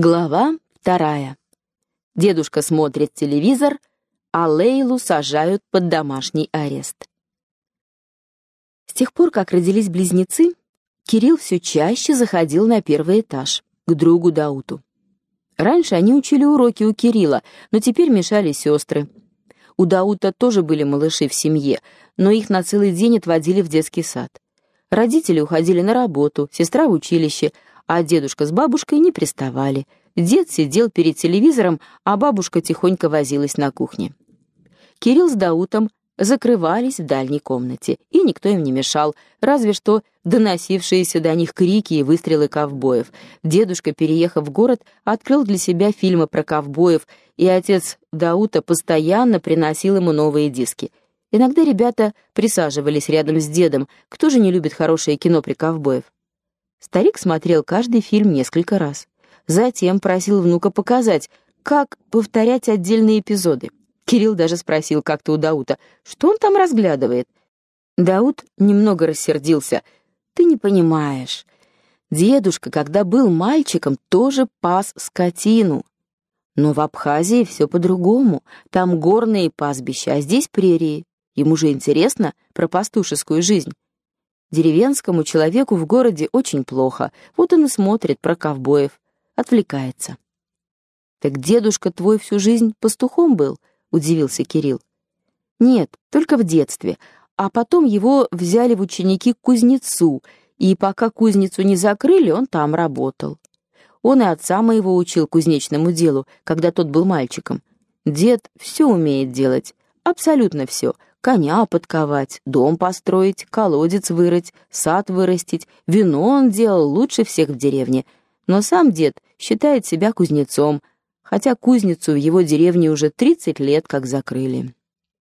Глава вторая. Дедушка смотрит телевизор, а Лейлу сажают под домашний арест. С тех пор, как родились близнецы, Кирилл все чаще заходил на первый этаж, к другу Дауту. Раньше они учили уроки у Кирилла, но теперь мешали сестры. У Даута тоже были малыши в семье, но их на целый день отводили в детский сад. Родители уходили на работу, сестра в училище, а дедушка с бабушкой не приставали. Дед сидел перед телевизором, а бабушка тихонько возилась на кухне. Кирилл с Даутом закрывались в дальней комнате, и никто им не мешал, разве что доносившиеся до них крики и выстрелы ковбоев. Дедушка, переехав в город, открыл для себя фильмы про ковбоев, и отец Даута постоянно приносил ему новые диски. Иногда ребята присаживались рядом с дедом, кто же не любит хорошее кино при ковбоев? Старик смотрел каждый фильм несколько раз. Затем просил внука показать, как повторять отдельные эпизоды. Кирилл даже спросил как-то у Даута, что он там разглядывает. Даут немного рассердился. «Ты не понимаешь. Дедушка, когда был мальчиком, тоже пас скотину. Но в Абхазии все по-другому. Там горные пастбища, а здесь прерии. Ему же интересно про пастушескую жизнь. Деревенскому человеку в городе очень плохо, вот он и смотрит про ковбоев, отвлекается. «Так дедушка твой всю жизнь пастухом был?» — удивился Кирилл. «Нет, только в детстве, а потом его взяли в ученики к кузнецу, и пока кузницу не закрыли, он там работал. Он и отца моего учил кузнечному делу, когда тот был мальчиком. Дед все умеет делать, абсолютно все — коня подковать, дом построить, колодец вырыть, сад вырастить. Вино он делал лучше всех в деревне. Но сам дед считает себя кузнецом, хотя кузницу в его деревне уже 30 лет как закрыли.